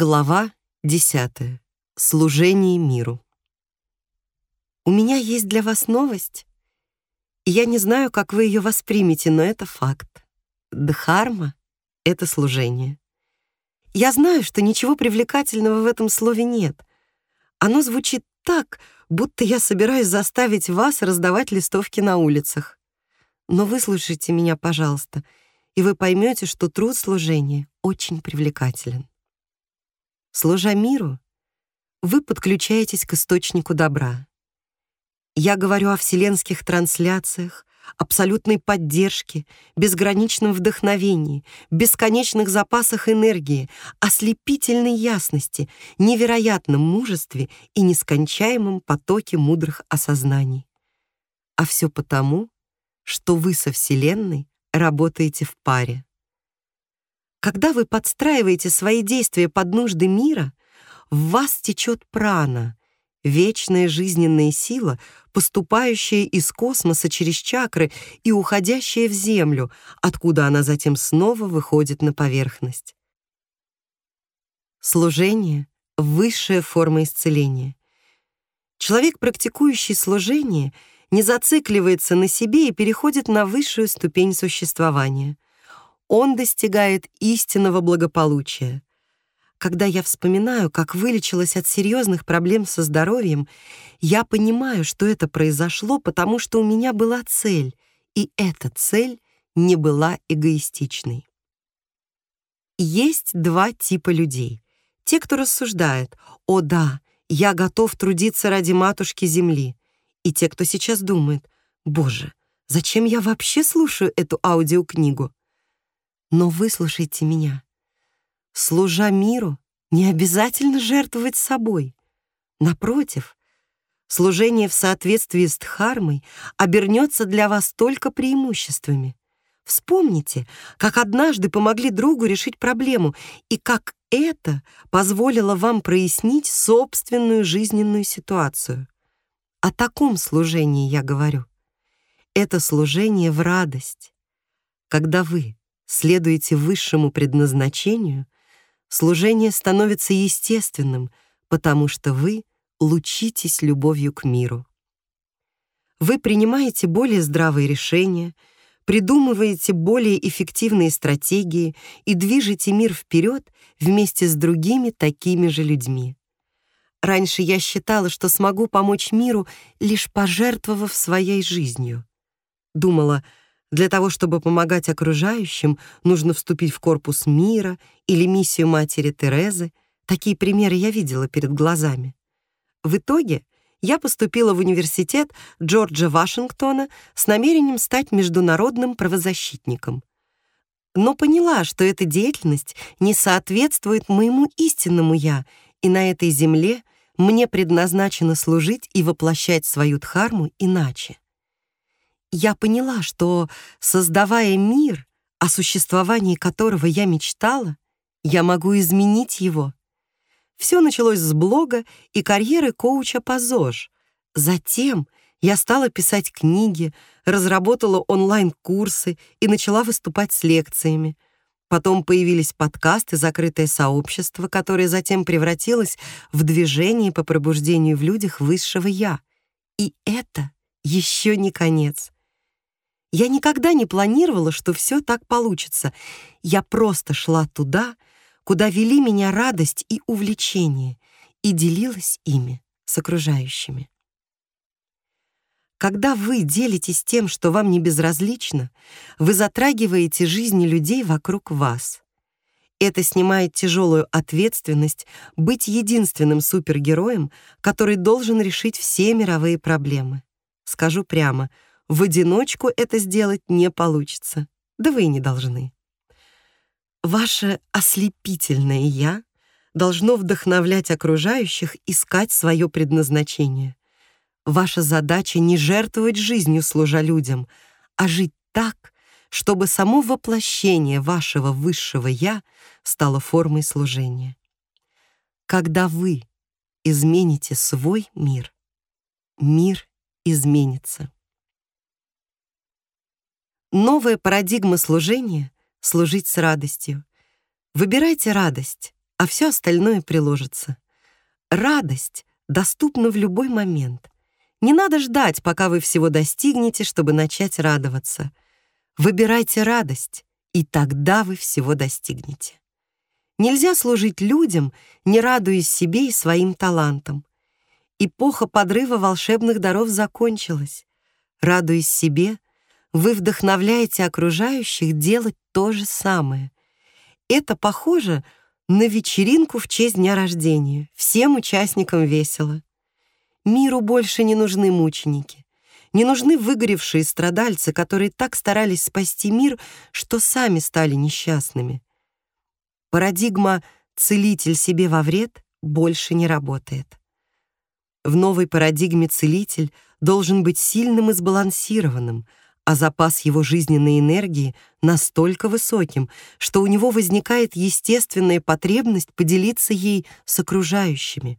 Глава 10. Служение миру. У меня есть для вас новость. Я не знаю, как вы ее воспримете, но это факт. Дхарма — это служение. Я знаю, что ничего привлекательного в этом слове нет. Оно звучит так, будто я собираюсь заставить вас раздавать листовки на улицах. Но выслушайте меня, пожалуйста, и вы поймете, что труд служения очень привлекателен. Служа миру, вы подключаетесь к источнику добра. Я говорю о вселенских трансляциях, абсолютной поддержке, безграничном вдохновении, бесконечных запасах энергии, ослепительной ясности, невероятном мужестве и нескончаемом потоке мудрых осознаний. А все потому, что вы со Вселенной работаете в паре. Когда вы подстраиваете свои действия под нужды мира, в вас течет прана, вечная жизненная сила, поступающая из космоса через чакры и уходящая в Землю, откуда она затем снова выходит на поверхность. Служение — высшая форма исцеления. Человек, практикующий служение, не зацикливается на себе и переходит на высшую ступень существования — он достигает истинного благополучия. Когда я вспоминаю, как вылечилась от серьезных проблем со здоровьем, я понимаю, что это произошло, потому что у меня была цель, и эта цель не была эгоистичной. Есть два типа людей. Те, кто рассуждает «О да, я готов трудиться ради матушки Земли», и те, кто сейчас думает «Боже, зачем я вообще слушаю эту аудиокнигу?» Но выслушайте меня. Служа миру, не обязательно жертвовать собой. Напротив, служение в соответствии с Дхармой обернется для вас только преимуществами. Вспомните, как однажды помогли другу решить проблему и как это позволило вам прояснить собственную жизненную ситуацию. О таком служении я говорю. Это служение в радость, когда вы следуете высшему предназначению, служение становится естественным, потому что вы лучитесь любовью к миру. Вы принимаете более здравые решения, придумываете более эффективные стратегии и движете мир вперед вместе с другими такими же людьми. Раньше я считала, что смогу помочь миру, лишь пожертвовав своей жизнью. Думала, для того, чтобы помогать окружающим, нужно вступить в корпус мира или миссию матери Терезы. Такие примеры я видела перед глазами. В итоге я поступила в университет Джорджа Вашингтона с намерением стать международным правозащитником. Но поняла, что эта деятельность не соответствует моему истинному «я», и на этой земле мне предназначено служить и воплощать свою дхарму иначе я поняла, что, создавая мир, о существовании которого я мечтала, я могу изменить его. Все началось с блога и карьеры коуча по ЗОЖ. Затем я стала писать книги, разработала онлайн-курсы и начала выступать с лекциями. Потом появились подкасты «Закрытое сообщество», которое затем превратилось в движение по пробуждению в людях высшего «я». И это еще не конец. Я никогда не планировала, что все так получится. Я просто шла туда, куда вели меня радость и увлечение, и делилась ими с окружающими. Когда вы делитесь тем, что вам не безразлично, вы затрагиваете жизни людей вокруг вас. Это снимает тяжелую ответственность быть единственным супергероем, который должен решить все мировые проблемы. Скажу прямо — в одиночку это сделать не получится. Да вы и не должны. Ваше ослепительное «я» должно вдохновлять окружающих искать свое предназначение. Ваша задача не жертвовать жизнью, служа людям, а жить так, чтобы само воплощение вашего высшего «я» стало формой служения. Когда вы измените свой мир, мир изменится. Новая парадигма служения — служить с радостью. Выбирайте радость, а все остальное приложится. Радость доступна в любой момент. Не надо ждать, пока вы всего достигнете, чтобы начать радоваться. Выбирайте радость, и тогда вы всего достигнете. Нельзя служить людям, не радуясь себе и своим талантам. Эпоха подрыва волшебных даров закончилась. Радуясь себе, вы вдохновляете окружающих делать то же самое. Это похоже на вечеринку в честь дня рождения. Всем участникам весело. Миру больше не нужны мученики. Не нужны выгоревшие страдальцы, которые так старались спасти мир, что сами стали несчастными. Парадигма «целитель себе во вред» больше не работает. В новой парадигме целитель должен быть сильным и сбалансированным, а запас его жизненной энергии настолько высоким, что у него возникает естественная потребность поделиться ей с окружающими.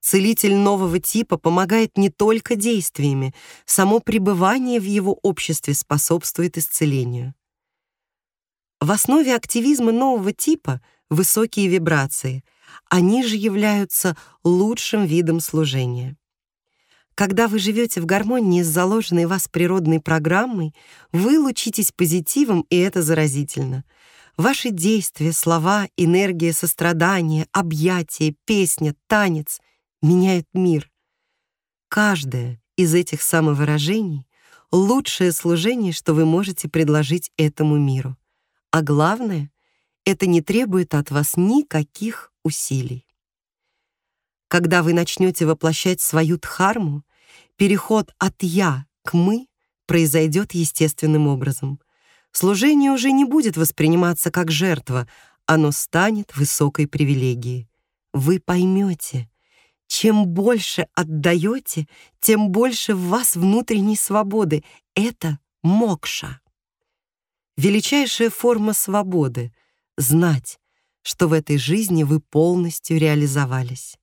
Целитель нового типа помогает не только действиями, само пребывание в его обществе способствует исцелению. В основе активизма нового типа высокие вибрации — они же являются лучшим видом служения. Когда вы живете в гармонии с заложенной в вас природной программой, вы лучитесь позитивом, и это заразительно. Ваши действия, слова, энергия сострадания, объятия, песня, танец меняют мир. Каждое из этих самовыражений — лучшее служение, что вы можете предложить этому миру. А главное, это не требует от вас никаких усилий. Когда вы начнете воплощать свою дхарму, переход от «я» к «мы» произойдет естественным образом. Служение уже не будет восприниматься как жертва, оно станет высокой привилегией. Вы поймете, чем больше отдаете, тем больше в вас внутренней свободы. Это мокша. Величайшая форма свободы — знать, что в этой жизни вы полностью реализовались.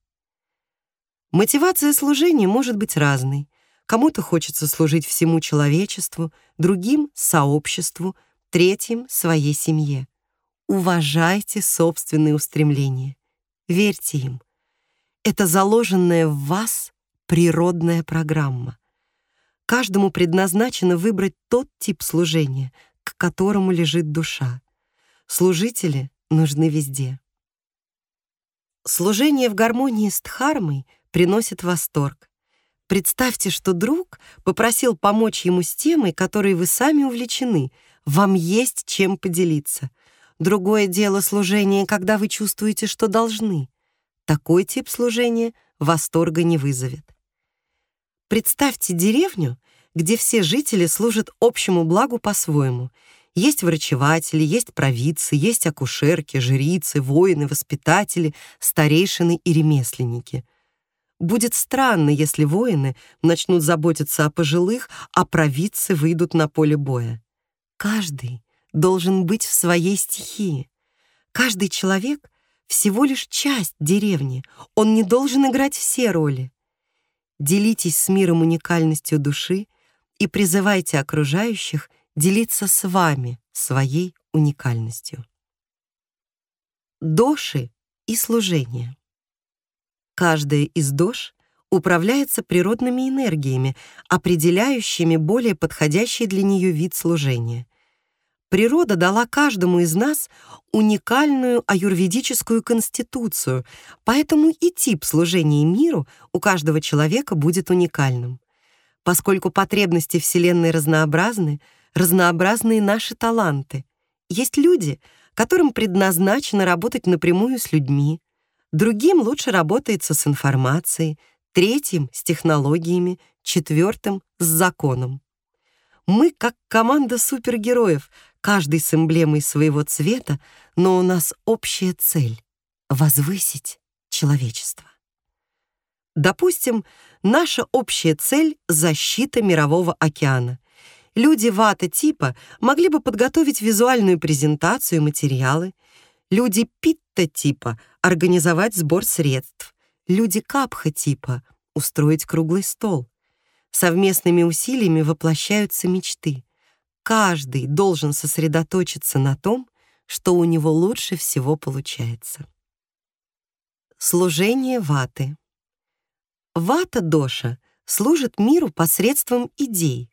Мотивация служения может быть разной. Кому-то хочется служить всему человечеству, другим — сообществу, третьим — своей семье. Уважайте собственные устремления. Верьте им. Это заложенная в вас природная программа. Каждому предназначено выбрать тот тип служения, к которому лежит душа. Служители нужны везде. Служение в гармонии с Дхармой приносит восторг. Представьте, что друг попросил помочь ему с темой, которой вы сами увлечены. Вам есть чем поделиться. Другое дело служение, когда вы чувствуете, что должны. Такой тип служения восторга не вызовет. Представьте деревню, где все жители служат общему благу по-своему — есть врачеватели, есть провидцы, есть акушерки, жрицы, воины, воспитатели, старейшины и ремесленники. Будет странно, если воины начнут заботиться о пожилых, а провидцы выйдут на поле боя. Каждый должен быть в своей стихии. Каждый человек — всего лишь часть деревни. Он не должен играть все роли. Делитесь с миром уникальностью души и призывайте окружающих — делиться с вами своей уникальностью. Доши и служение. Каждая из дош управляется природными энергиями, определяющими более подходящий для нее вид служения. Природа дала каждому из нас уникальную аюрведическую конституцию, поэтому и тип служения миру у каждого человека будет уникальным. Поскольку потребности Вселенной разнообразны, разнообразные наши таланты. Есть люди, которым предназначено работать напрямую с людьми, другим лучше работается с информацией, третьим — с технологиями, четвертым — с законом. Мы как команда супергероев, каждый с эмблемой своего цвета, но у нас общая цель — возвысить человечество. Допустим, наша общая цель — защита Мирового океана люди вата-типа могли бы подготовить визуальную презентацию и материалы, люди питта-типа — организовать сбор средств, люди капха-типа — устроить круглый стол. Совместными усилиями воплощаются мечты. Каждый должен сосредоточиться на том, что у него лучше всего получается. Служение ваты. Вата-доша служит миру посредством идей.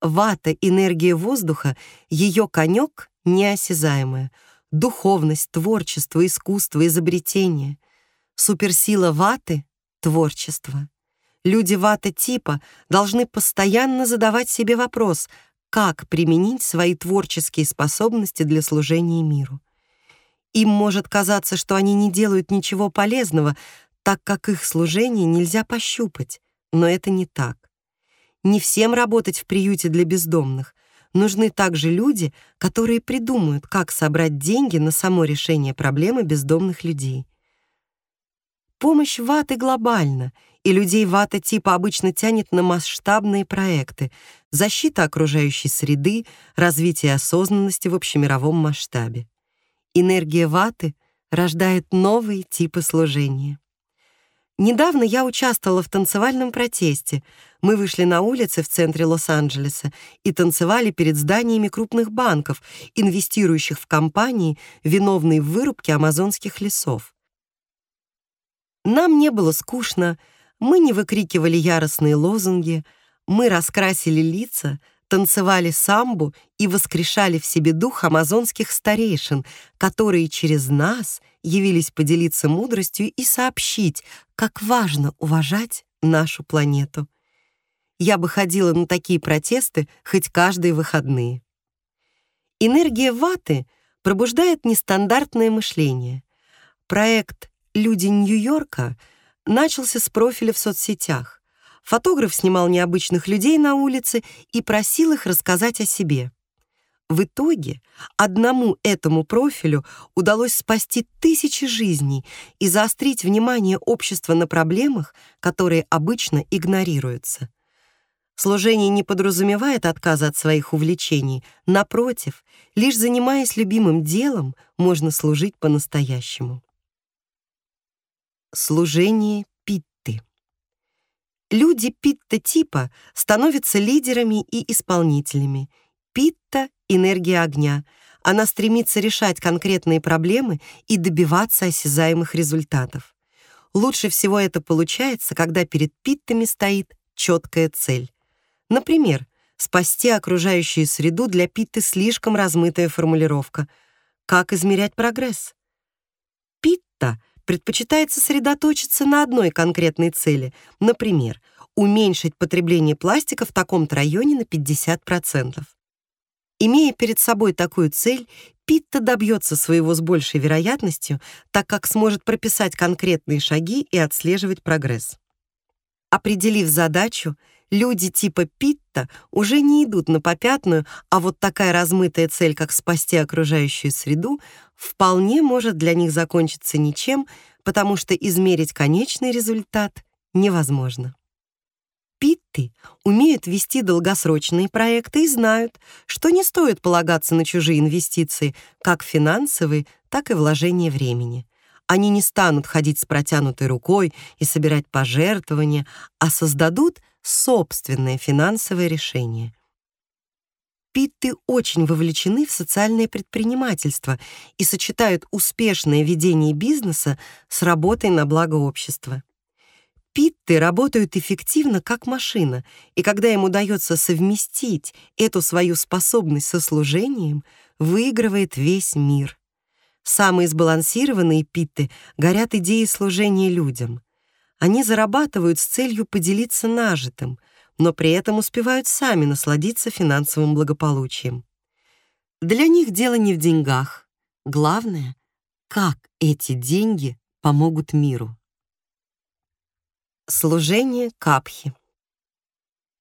Вата — энергия воздуха, ее конек — неосязаемая. Духовность, творчество, искусство, изобретение. Суперсила ваты — творчество. Люди вата-типа должны постоянно задавать себе вопрос, как применить свои творческие способности для служения миру. Им может казаться, что они не делают ничего полезного, так как их служение нельзя пощупать, но это не так. Не всем работать в приюте для бездомных. Нужны также люди, которые придумают, как собрать деньги на само решение проблемы бездомных людей. Помощь ваты глобальна, и людей вата типа обычно тянет на масштабные проекты, защита окружающей среды, развитие осознанности в общемировом масштабе. Энергия ваты рождает новые типы служения. Недавно я участвовала в танцевальном протесте. Мы вышли на улицы в центре Лос-Анджелеса и танцевали перед зданиями крупных банков, инвестирующих в компании, виновные в вырубке амазонских лесов. Нам не было скучно, мы не выкрикивали яростные лозунги, мы раскрасили лица, танцевали самбу и воскрешали в себе дух амазонских старейшин, которые через нас явились поделиться мудростью и сообщить, как важно уважать нашу планету. Я бы ходила на такие протесты хоть каждые выходные. Энергия ваты пробуждает нестандартное мышление. Проект «Люди Нью-Йорка» начался с профиля в соцсетях. Фотограф снимал необычных людей на улице и просил их рассказать о себе. В итоге одному этому профилю удалось спасти тысячи жизней и заострить внимание общества на проблемах, которые обычно игнорируются. Служение не подразумевает отказа от своих увлечений. Напротив, лишь занимаясь любимым делом, можно служить по-настоящему. Служение Люди питта-типа становятся лидерами и исполнителями. Питта — энергия огня. Она стремится решать конкретные проблемы и добиваться осязаемых результатов. Лучше всего это получается, когда перед питтами стоит четкая цель. Например, спасти окружающую среду для питты слишком размытая формулировка. Как измерять прогресс? Питта — предпочитает сосредоточиться на одной конкретной цели, например, уменьшить потребление пластика в таком-то районе на 50%. Имея перед собой такую цель, Питта добьется своего с большей вероятностью, так как сможет прописать конкретные шаги и отслеживать прогресс. Определив задачу, люди типа Питта уже не идут на попятную, а вот такая размытая цель, как спасти окружающую среду, вполне может для них закончиться ничем, потому что измерить конечный результат невозможно. Питты умеют вести долгосрочные проекты и знают, что не стоит полагаться на чужие инвестиции, как финансовые, так и вложение времени. Они не станут ходить с протянутой рукой и собирать пожертвования, а создадут собственное финансовое решение. Питты очень вовлечены в социальное предпринимательство и сочетают успешное ведение бизнеса с работой на благо общества. Питты работают эффективно как машина, и когда им удается совместить эту свою способность со служением, выигрывает весь мир. Самые сбалансированные питты горят идеей служения людям. Они зарабатывают с целью поделиться нажитым, но при этом успевают сами насладиться финансовым благополучием. Для них дело не в деньгах. Главное, как эти деньги помогут миру. Служение капхи.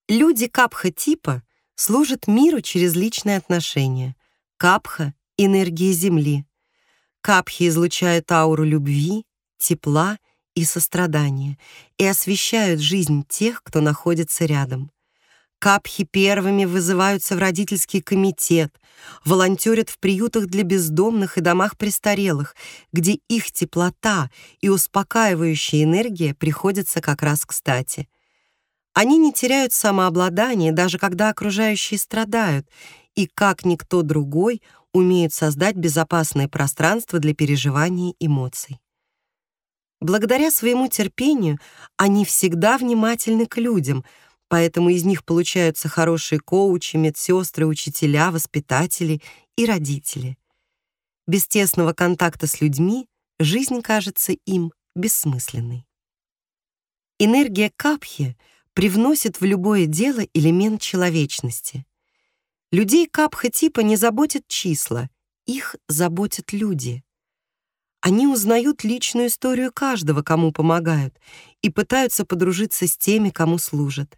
Люди капха-типа служат миру через личные отношения. Капха — энергия Земли. Капхи излучают ауру любви, тепла и сострадания и освещают жизнь тех, кто находится рядом. Капхи первыми вызываются в родительский комитет, волонтерят в приютах для бездомных и домах престарелых, где их теплота и успокаивающая энергия приходятся как раз кстати. Они не теряют самообладание, даже когда окружающие страдают, и, как никто другой, умеют создать безопасное пространство для переживаний эмоций. Благодаря своему терпению они всегда внимательны к людям, поэтому из них получаются хорошие коучи, медсестры, учителя, воспитатели и родители. Без тесного контакта с людьми жизнь кажется им бессмысленной. Энергия капхи привносит в любое дело элемент человечности. Людей капха типа не заботят числа, их заботят люди. Они узнают личную историю каждого, кому помогают, и пытаются подружиться с теми, кому служат.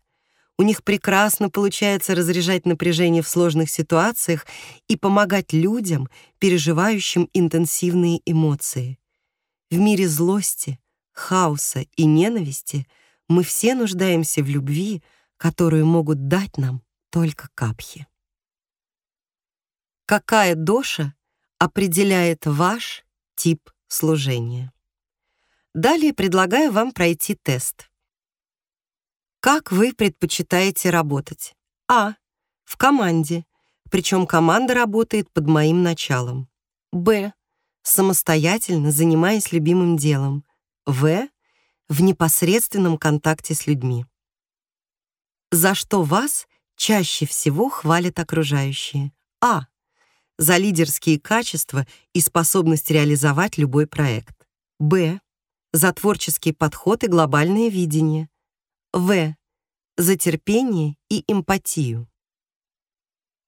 У них прекрасно получается разряжать напряжение в сложных ситуациях и помогать людям, переживающим интенсивные эмоции. В мире злости, хаоса и ненависти мы все нуждаемся в любви, которую могут дать нам только капхи. Какая доша определяет ваш тип служения. Далее предлагаю вам пройти тест. Как вы предпочитаете работать? А. В команде, причем команда работает под моим началом. Б. Самостоятельно занимаясь любимым делом. В. В непосредственном контакте с людьми. За что вас чаще всего хвалят окружающие? А за лидерские качества и способность реализовать любой проект. Б. За творческий подход и глобальное видение. В. За терпение и эмпатию.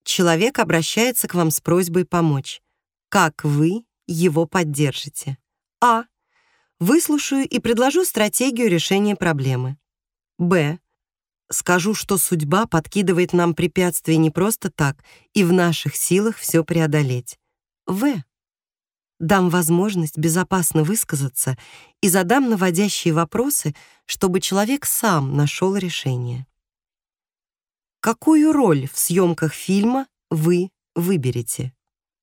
Человек обращается к вам с просьбой помочь. Как вы его поддержите? А. Выслушаю и предложу стратегию решения проблемы. Б. Скажу, что судьба подкидывает нам препятствия не просто так, и в наших силах все преодолеть. В. Дам возможность безопасно высказаться и задам наводящие вопросы, чтобы человек сам нашел решение. Какую роль в съемках фильма вы выберете?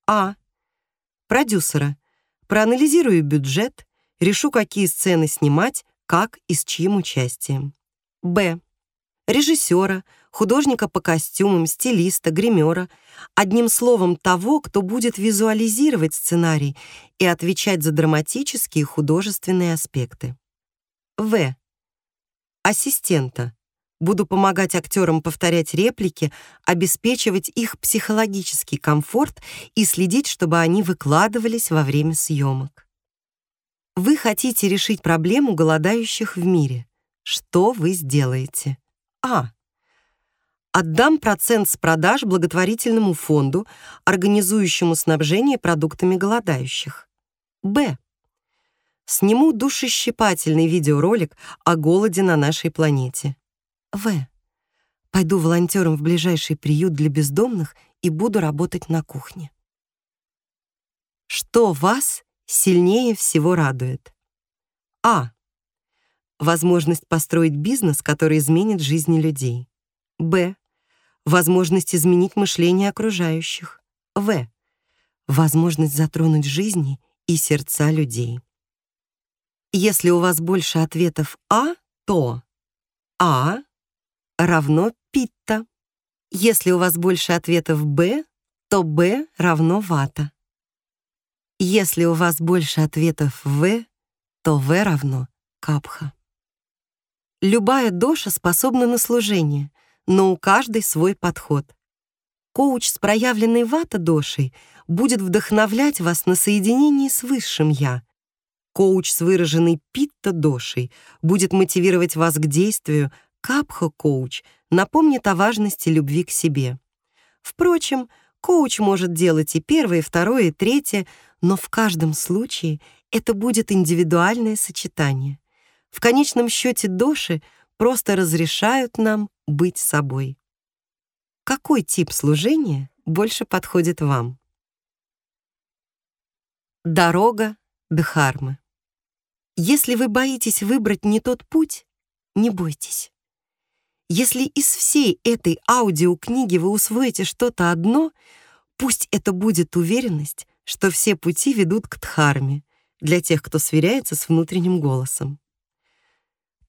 А. Продюсера. Проанализирую бюджет, решу, какие сцены снимать, как и с чьим участием. Б режиссера, художника по костюмам, стилиста, гримера, одним словом того, кто будет визуализировать сценарий и отвечать за драматические и художественные аспекты. В. Ассистента. Буду помогать актерам повторять реплики, обеспечивать их психологический комфорт и следить, чтобы они выкладывались во время съемок. Вы хотите решить проблему голодающих в мире. Что вы сделаете? А. Отдам процент с продаж благотворительному фонду, организующему снабжение продуктами голодающих. Б. Сниму душещипательный видеоролик о голоде на нашей планете. В. Пойду волонтером в ближайший приют для бездомных и буду работать на кухне. Что вас сильнее всего радует? А возможность построить бизнес, который изменит жизни людей. Б. Возможность изменить мышление окружающих. В. Возможность затронуть жизни и сердца людей. Если у вас больше ответов А, то А равно питта. Если у вас больше ответов Б, то Б равно вата. Если у вас больше ответов В, то В равно капха. Любая доша способна на служение, но у каждой свой подход. Коуч с проявленной вата-дошей будет вдохновлять вас на соединение с высшим «я». Коуч с выраженной питта-дошей будет мотивировать вас к действию, капха-коуч напомнит о важности любви к себе. Впрочем, коуч может делать и первое, и второе, и третье, но в каждом случае это будет индивидуальное сочетание. В конечном счете доши просто разрешают нам быть собой. Какой тип служения больше подходит вам? Дорога Дхармы. Если вы боитесь выбрать не тот путь, не бойтесь. Если из всей этой аудиокниги вы усвоите что-то одно, пусть это будет уверенность, что все пути ведут к Дхарме для тех, кто сверяется с внутренним голосом.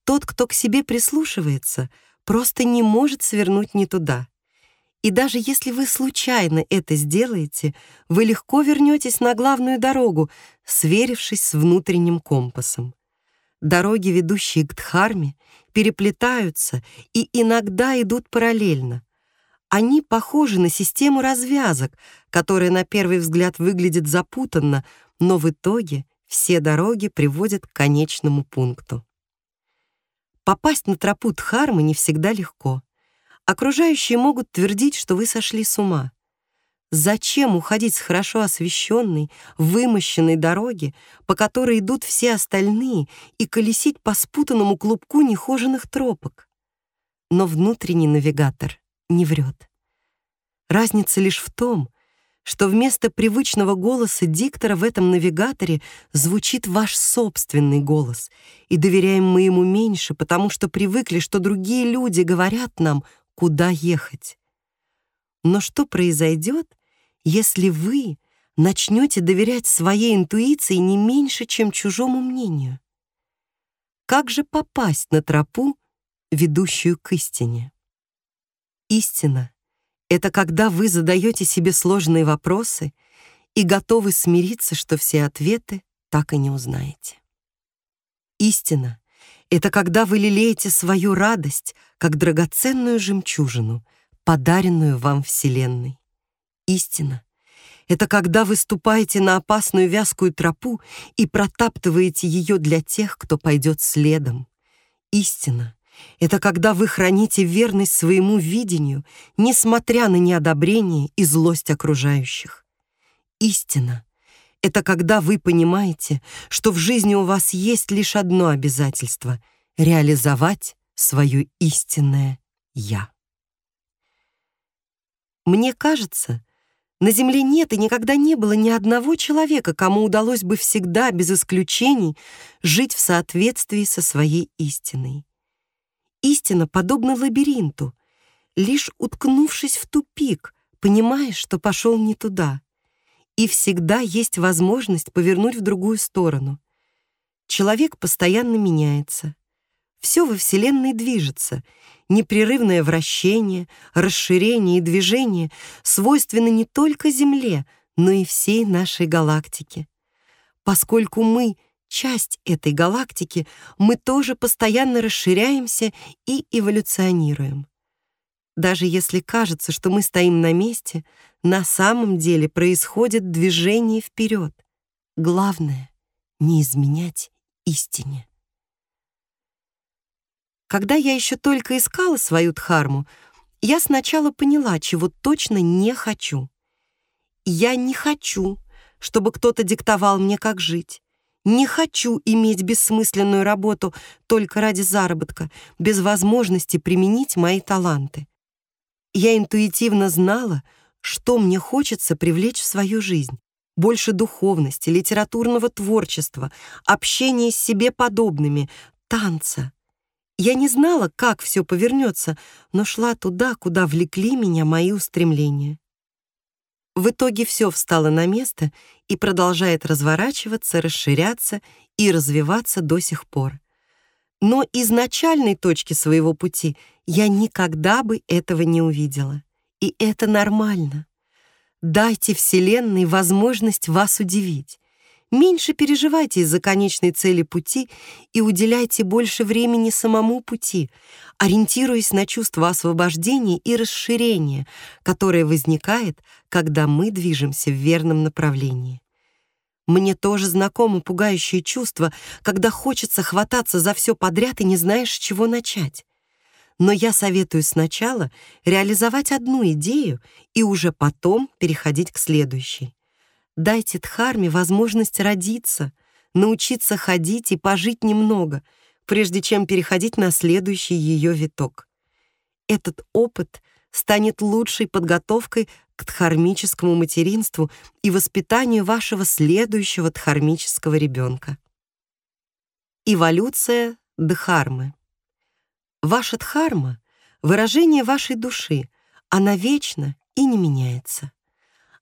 Тот, кто к себе прислушивается, просто не может свернуть не туда. И даже если вы случайно это сделаете, вы легко вернетесь на главную дорогу, сверившись с внутренним компасом. Дороги, ведущие к Дхарме, переплетаются и иногда идут параллельно. Они похожи на систему развязок, которая на первый взгляд выглядит запутанно, но в итоге все дороги приводят к конечному пункту. Попасть на тропу Дхармы не всегда легко. Окружающие могут твердить, что вы сошли с ума. Зачем уходить с хорошо освещенной, вымощенной дороги, по которой идут все остальные, и колесить по спутанному клубку нехоженных тропок? Но внутренний навигатор не врет. Разница лишь в том, что вместо привычного голоса диктора в этом навигаторе звучит ваш собственный голос, и доверяем мы ему меньше, потому что привыкли, что другие люди говорят нам, куда ехать. Но что произойдет, если вы начнете доверять своей интуиции не меньше, чем чужому мнению? Как же попасть на тропу, ведущую к истине? Истина — это когда вы задаете себе сложные вопросы и готовы смириться, что все ответы так и не узнаете. Истина — это когда вы лелеете свою радость, как драгоценную жемчужину, подаренную вам Вселенной. Истина — это когда вы ступаете на опасную вязкую тропу и протаптываете ее для тех, кто пойдет следом. Истина — это когда вы храните верность своему видению, несмотря на неодобрение и злость окружающих. Истина — это когда вы понимаете, что в жизни у вас есть лишь одно обязательство — реализовать свое истинное «Я». Мне кажется, на Земле нет и никогда не было ни одного человека, кому удалось бы всегда, без исключений, жить в соответствии со своей истиной. Истина подобна лабиринту. Лишь уткнувшись в тупик, понимаешь, что пошел не туда. И всегда есть возможность повернуть в другую сторону. Человек постоянно меняется. Все во Вселенной движется. Непрерывное вращение, расширение и движение свойственны не только Земле, но и всей нашей галактике. Поскольку мы — часть этой галактики, мы тоже постоянно расширяемся и эволюционируем. Даже если кажется, что мы стоим на месте, на самом деле происходит движение вперед. Главное — не изменять истине. Когда я еще только искала свою дхарму, я сначала поняла, чего точно не хочу. Я не хочу, чтобы кто-то диктовал мне, как жить. Не хочу иметь бессмысленную работу только ради заработка, без возможности применить мои таланты. Я интуитивно знала, что мне хочется привлечь в свою жизнь. Больше духовности, литературного творчества, общения с себе подобными, танца. Я не знала, как все повернется, но шла туда, куда влекли меня мои устремления. В итоге все встало на место и продолжает разворачиваться, расширяться и развиваться до сих пор. Но изначальной точки своего пути я никогда бы этого не увидела. И это нормально. Дайте Вселенной возможность вас удивить. Меньше переживайте из-за конечной цели пути и уделяйте больше времени самому пути, ориентируясь на чувство освобождения и расширения, которое возникает, когда мы движемся в верном направлении. Мне тоже знакомо пугающее чувство, когда хочется хвататься за все подряд и не знаешь, с чего начать. Но я советую сначала реализовать одну идею и уже потом переходить к следующей. Дайте Дхарме возможность родиться, научиться ходить и пожить немного, прежде чем переходить на следующий ее виток. Этот опыт станет лучшей подготовкой к дхармическому материнству и воспитанию вашего следующего дхармического ребенка. Эволюция дхармы. Ваша дхарма — выражение вашей души, она вечна и не меняется.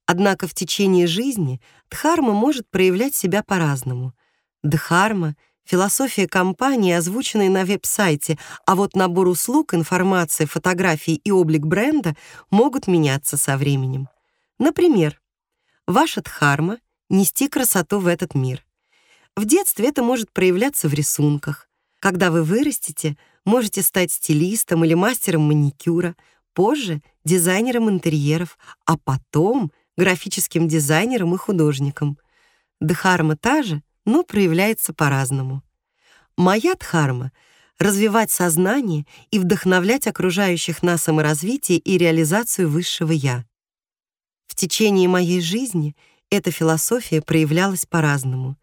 Однако в течение жизни дхарма может проявлять себя по-разному. Дхарма философия компании, озвученная на веб-сайте, а вот набор услуг, информация, фотографии и облик бренда могут меняться со временем. Например, ваша дхарма — нести красоту в этот мир. В детстве это может проявляться в рисунках. Когда вы вырастете, можете стать стилистом или мастером маникюра, позже — дизайнером интерьеров, а потом — графическим дизайнером и художником. Дхарма та же, но проявляется по-разному. Моя дхарма — развивать сознание и вдохновлять окружающих на саморазвитие и реализацию высшего «я». В течение моей жизни эта философия проявлялась по-разному.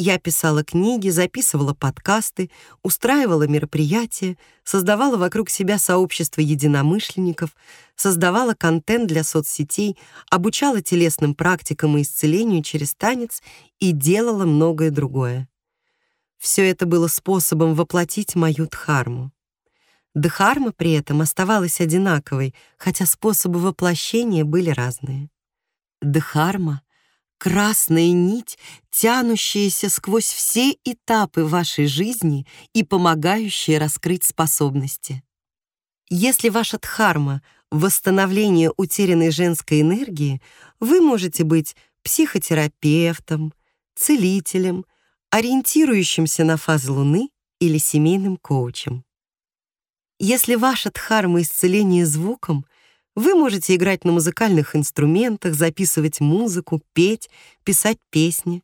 Я писала книги, записывала подкасты, устраивала мероприятия, создавала вокруг себя сообщество единомышленников, создавала контент для соцсетей, обучала телесным практикам и исцелению через танец и делала многое другое. Все это было способом воплотить мою дхарму. Дхарма при этом оставалась одинаковой, хотя способы воплощения были разные. Дхарма — красная нить, тянущаяся сквозь все этапы вашей жизни и помогающая раскрыть способности. Если ваша дхарма — восстановление утерянной женской энергии, вы можете быть психотерапевтом, целителем, ориентирующимся на фазы Луны или семейным коучем. Если ваша дхарма исцеление звуком, вы можете играть на музыкальных инструментах, записывать музыку, петь, писать песни.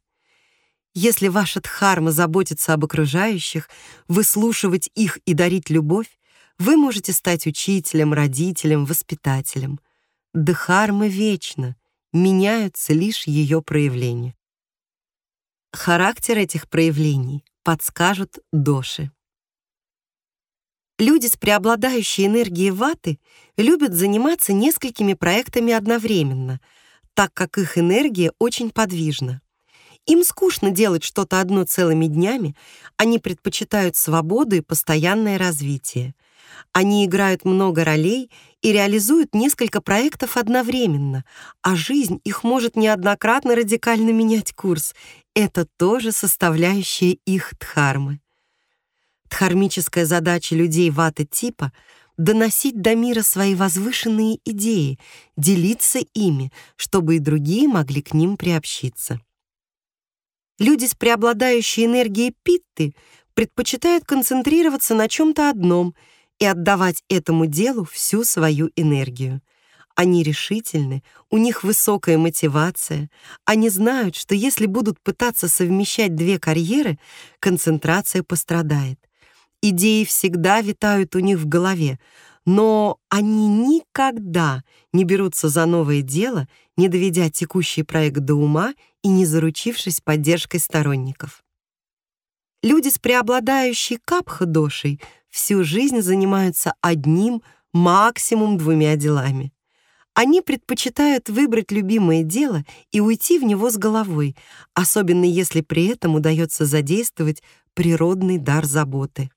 Если ваша дхарма заботится об окружающих, выслушивать их и дарить любовь, вы можете стать учителем, родителем, воспитателем. Дхарма вечна, меняются лишь ее проявления. Характер этих проявлений подскажут доши. Люди с преобладающей энергией ваты любят заниматься несколькими проектами одновременно, так как их энергия очень подвижна. Им скучно делать что-то одно целыми днями, они предпочитают свободу и постоянное развитие. Они играют много ролей и реализуют несколько проектов одновременно, а жизнь их может неоднократно радикально менять курс. Это тоже составляющая их дхармы. Дхармическая задача людей вата-типа — доносить до мира свои возвышенные идеи, делиться ими, чтобы и другие могли к ним приобщиться. Люди с преобладающей энергией питты предпочитают концентрироваться на чем-то одном и отдавать этому делу всю свою энергию. Они решительны, у них высокая мотивация, они знают, что если будут пытаться совмещать две карьеры, концентрация пострадает — Идеи всегда витают у них в голове, но они никогда не берутся за новое дело, не доведя текущий проект до ума и не заручившись поддержкой сторонников. Люди с преобладающей капха-дошей всю жизнь занимаются одним, максимум двумя делами. Они предпочитают выбрать любимое дело и уйти в него с головой, особенно если при этом удается задействовать природный дар заботы.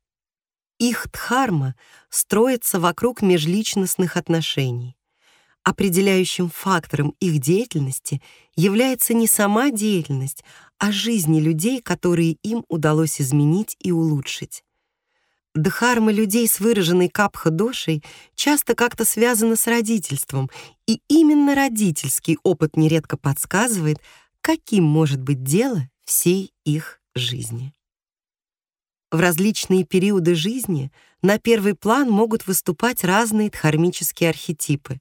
Их дхарма строится вокруг межличностных отношений. Определяющим фактором их деятельности является не сама деятельность, а жизни людей, которые им удалось изменить и улучшить. Дхарма людей с выраженной капха-дошей часто как-то связана с родительством, и именно родительский опыт нередко подсказывает, каким может быть дело всей их жизни. В различные периоды жизни на первый план могут выступать разные дхармические архетипы.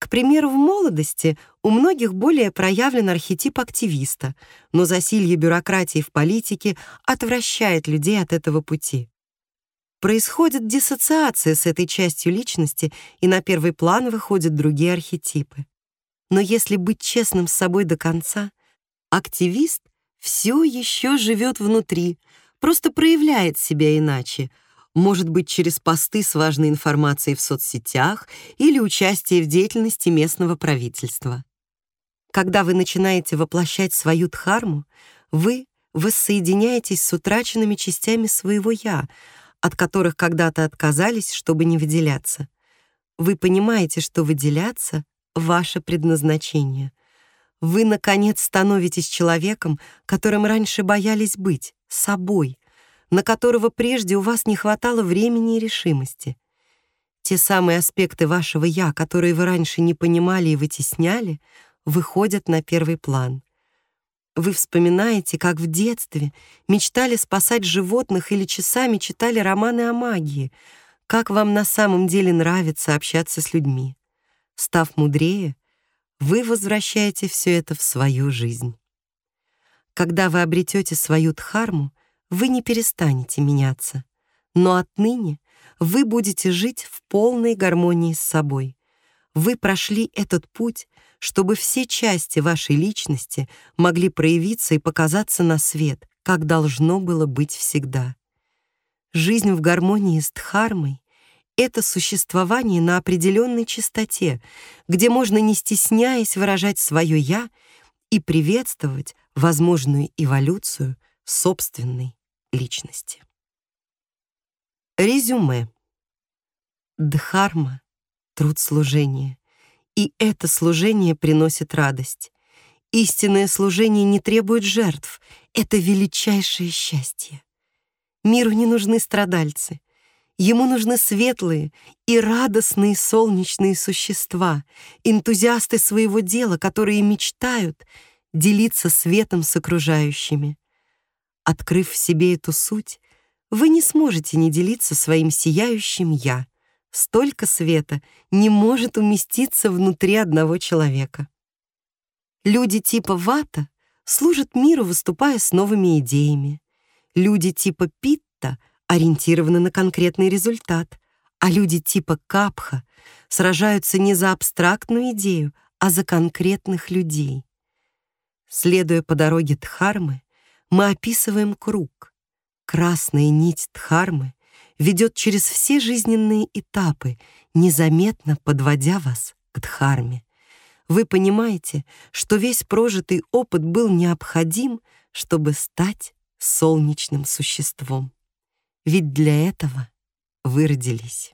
К примеру, в молодости у многих более проявлен архетип активиста, но засилье бюрократии в политике отвращает людей от этого пути. Происходит диссоциация с этой частью личности, и на первый план выходят другие архетипы. Но если быть честным с собой до конца, активист все еще живет внутри — просто проявляет себя иначе, может быть, через посты с важной информацией в соцсетях или участие в деятельности местного правительства. Когда вы начинаете воплощать свою дхарму, вы воссоединяетесь с утраченными частями своего «я», от которых когда-то отказались, чтобы не выделяться. Вы понимаете, что выделяться — ваше предназначение. Вы, наконец, становитесь человеком, которым раньше боялись быть, собой, на которого прежде у вас не хватало времени и решимости. Те самые аспекты вашего «я», которые вы раньше не понимали и вытесняли, выходят на первый план. Вы вспоминаете, как в детстве мечтали спасать животных или часами читали романы о магии, как вам на самом деле нравится общаться с людьми. Став мудрее, вы возвращаете все это в свою жизнь. Когда вы обретете свою дхарму, вы не перестанете меняться, но отныне вы будете жить в полной гармонии с собой. Вы прошли этот путь, чтобы все части вашей личности могли проявиться и показаться на свет, как должно было быть всегда. Жизнь в гармонии с Дхармой — это существование на определенной частоте, где можно, не стесняясь, выражать свое «я» и приветствовать возможную эволюцию собственной личности. Резюме. Дхарма — труд служения. И это служение приносит радость. Истинное служение не требует жертв. Это величайшее счастье. Миру не нужны страдальцы. Ему нужны светлые и радостные солнечные существа, энтузиасты своего дела, которые мечтают делиться светом с окружающими. Открыв в себе эту суть, вы не сможете не делиться своим сияющим «я». Столько света не может уместиться внутри одного человека. Люди типа Вата служат миру, выступая с новыми идеями. Люди типа Питта ориентированы на конкретный результат, а люди типа Капха сражаются не за абстрактную идею, а за конкретных людей. Следуя по дороге Дхармы, мы описываем круг — Красная нить Дхармы ведет через все жизненные этапы, незаметно подводя вас к Дхарме. Вы понимаете, что весь прожитый опыт был необходим, чтобы стать солнечным существом. Ведь для этого вы родились.